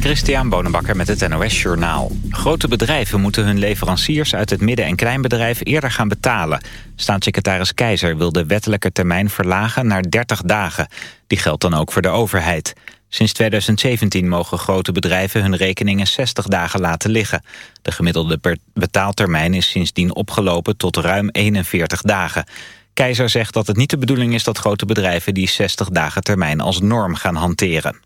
Christian Bonenbakker met het NOS Journaal. Grote bedrijven moeten hun leveranciers uit het midden- en kleinbedrijf eerder gaan betalen. Staatssecretaris Keizer wil de wettelijke termijn verlagen naar 30 dagen. Die geldt dan ook voor de overheid. Sinds 2017 mogen grote bedrijven hun rekeningen 60 dagen laten liggen. De gemiddelde betaaltermijn is sindsdien opgelopen tot ruim 41 dagen. Keizer zegt dat het niet de bedoeling is dat grote bedrijven die 60 dagen termijn als norm gaan hanteren.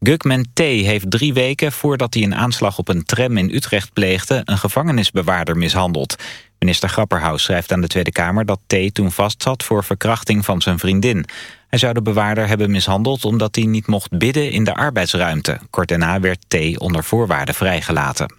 Gugman T. heeft drie weken voordat hij een aanslag op een tram in Utrecht pleegde... een gevangenisbewaarder mishandeld. Minister Grapperhaus schrijft aan de Tweede Kamer dat T. toen vastzat voor verkrachting van zijn vriendin. Hij zou de bewaarder hebben mishandeld omdat hij niet mocht bidden in de arbeidsruimte. Kort daarna werd T. onder voorwaarden vrijgelaten.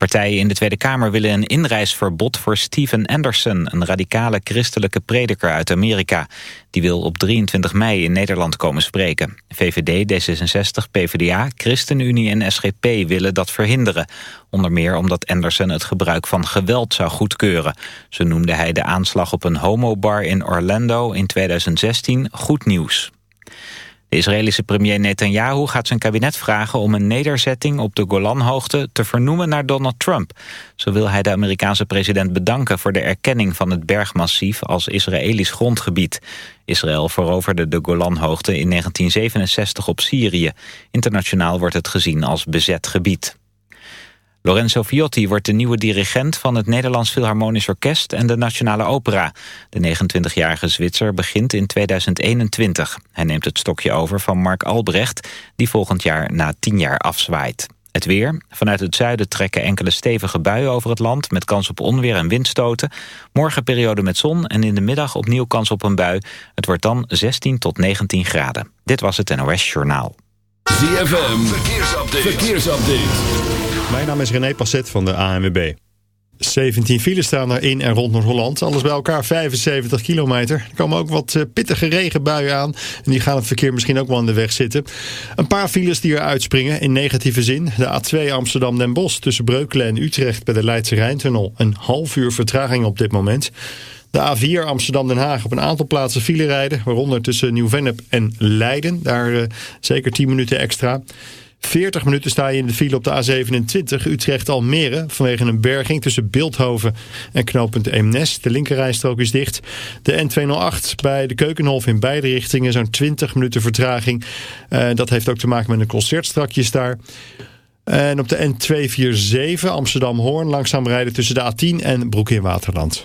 Partijen in de Tweede Kamer willen een inreisverbod voor Steven Anderson... een radicale christelijke prediker uit Amerika. Die wil op 23 mei in Nederland komen spreken. VVD, D66, PvdA, ChristenUnie en SGP willen dat verhinderen. Onder meer omdat Anderson het gebruik van geweld zou goedkeuren. Zo noemde hij de aanslag op een homobar in Orlando in 2016 goed nieuws. De Israëlische premier Netanyahu gaat zijn kabinet vragen om een nederzetting op de Golanhoogte te vernoemen naar Donald Trump. Zo wil hij de Amerikaanse president bedanken voor de erkenning van het bergmassief als Israëlisch grondgebied. Israël veroverde de Golanhoogte in 1967 op Syrië. Internationaal wordt het gezien als bezet gebied. Lorenzo Viotti wordt de nieuwe dirigent van het Nederlands Philharmonisch Orkest en de Nationale Opera. De 29-jarige Zwitser begint in 2021. Hij neemt het stokje over van Mark Albrecht, die volgend jaar na 10 jaar afzwaait. Het weer. Vanuit het zuiden trekken enkele stevige buien over het land... met kans op onweer en windstoten. Morgen periode met zon en in de middag opnieuw kans op een bui. Het wordt dan 16 tot 19 graden. Dit was het NOS Journaal. ZFM. Verkeersupdate. Verkeersupdate. Mijn naam is René Passet van de ANWB. 17 files staan er in en rond Noord-Holland. Alles bij elkaar 75 kilometer. Er komen ook wat eh, pittige regenbuien aan. En die gaan het verkeer misschien ook wel aan de weg zitten. Een paar files die er uitspringen in negatieve zin. De A2 Amsterdam-Den Bosch tussen Breukelen en Utrecht bij de Leidse Rijntunnel. Een half uur vertraging op dit moment. De A4 Amsterdam-Den Haag op een aantal plaatsen file rijden. Waaronder tussen Nieuw-Vennep en Leiden. Daar uh, zeker 10 minuten extra. 40 minuten sta je in de file op de A27 Utrecht-Almere... vanwege een berging tussen Beeldhoven en knooppunt Eemnes. De linkerrijstrook is dicht. De N208 bij de Keukenhof in beide richtingen zo'n 20 minuten vertraging. Uh, dat heeft ook te maken met een concertstrakjes daar. En op de N247 Amsterdam-Hoorn langzaam rijden tussen de A10 en Broek in Waterland.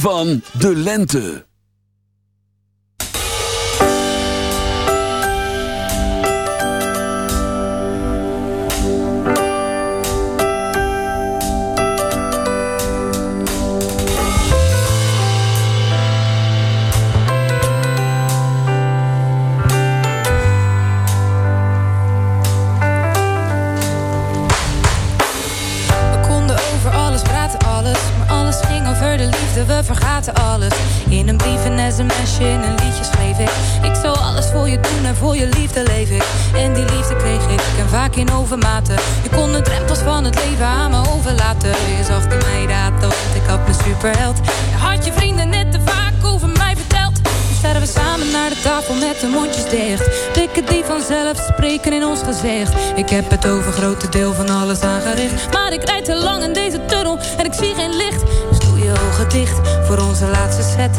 Van de lente. Je liefde leef ik. En die liefde kreeg ik, en vaak in overmaten. Je kon de drempels van het leven aan me overlaten. Je zag in mij dat, want ik had mijn superheld. Je had je vrienden net te vaak over mij verteld. Nu staan we samen naar de tafel met de mondjes dicht. Blikken die vanzelf spreken in ons gezicht. Ik heb het over grote deel van alles aangericht. Maar ik rijd te lang in deze tunnel en ik zie geen licht. Dus doe je ogen dicht voor onze laatste set.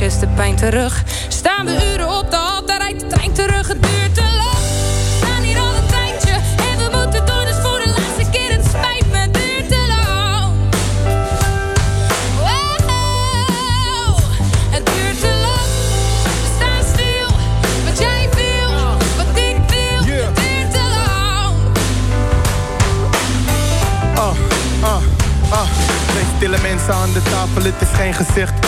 Is de pijn terug. Staan we uren op de hal, daar rijdt de trein terug. Het duurt te lang. We staan hier al een tijdje en we moeten door, dus voor de laatste keer. Het spijt me, het duurt te lang. Wow, het duurt te lang. We staan stil, wat jij wil, wat ik wil. Het duurt te lang. Ah, ah, ah. Twee stille mensen aan de tafel, het is geen gezicht.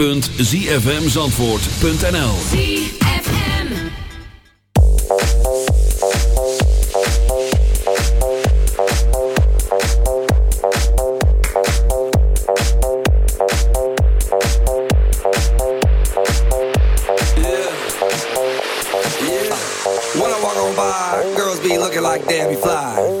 www.zfmzandvoort.nl When I walk on by, girls be looking like Debbie Fly.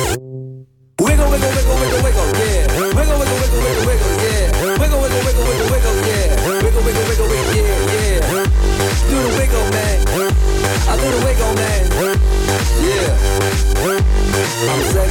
I'm saying